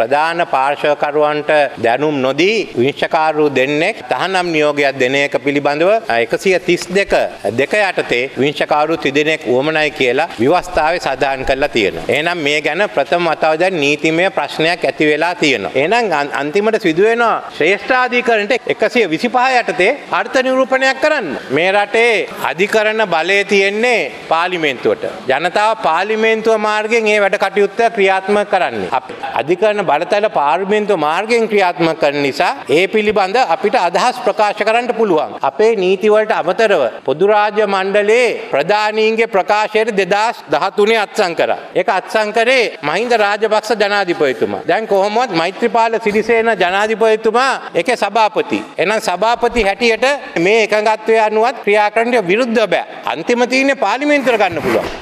ප්‍රධාන පාර්ශවකරුවන්ට දැනුම් නොදී විනිශ්චකාරු දෙන්නෙක් තහනම් නියෝගයක් දෙන එක පිළිබඳව එකසිය තිස් දෙක දෙක යටතේ විනිශ්චකාරු තිදෙනෙක් වුවමනයි කියලා විවස්ථාවේ සඳහන් කරලා තියෙනවා. එහෙනම් මේ ගැන ප්‍රථම වතාව දැන් නීතිමය ප්‍රශ්නයක් ඇති වෙලා තියෙනවා. එහෙනම් අන්- අන්තිමට සිදුවෙනවා ශ්‍රේෂ්ඨාධිකරණයට 125 යටතේ අර්ථ නිරූපණයක් කරන්න. මේ රටේ අධිකරණ බලය තියෙන්නේ පාර්ලිමේන්තුවට. ජනතාව පාර්ලිමේන්තුව මාර්ගයෙන් මේ වැඩ කටයුත්ත ක්‍රියාත්මක කරන්නේ. අප- අධිකරණ බලතල පාර්ලිමේන්තුව මාර්ගයෙන් ක්‍රියාත්මක කරන නිසා ඒ පිළිබඳ අපිට අදහස් ප්‍රකාශ කරන්න පුළුවන්. අපේ නීතිවලට අමතරව පොදු රාජ්‍ය මණ්ඩලයේ ප්‍රධානීන්ගේ ප්‍රකාශයට 2013 අත්සන් කරා. ඒක අත්සන් කරේ මහින්ද රාජපක්ෂ ජනාධිපතිතුමා. දැන් කොහොමවත් මෛත්‍රීපාල සිරිසේන ජනාධිපතිතුමා ඒකේ සභාපති. එහෙනම් සභාපති හැටියට මේ එකඟත්වය අනුවත් ක්‍රියා කරන්න විරුද්ධව බෑ. අන්තිම තීරණය පාර්ලිමේන්තුවට ගන්න පුළුවන්.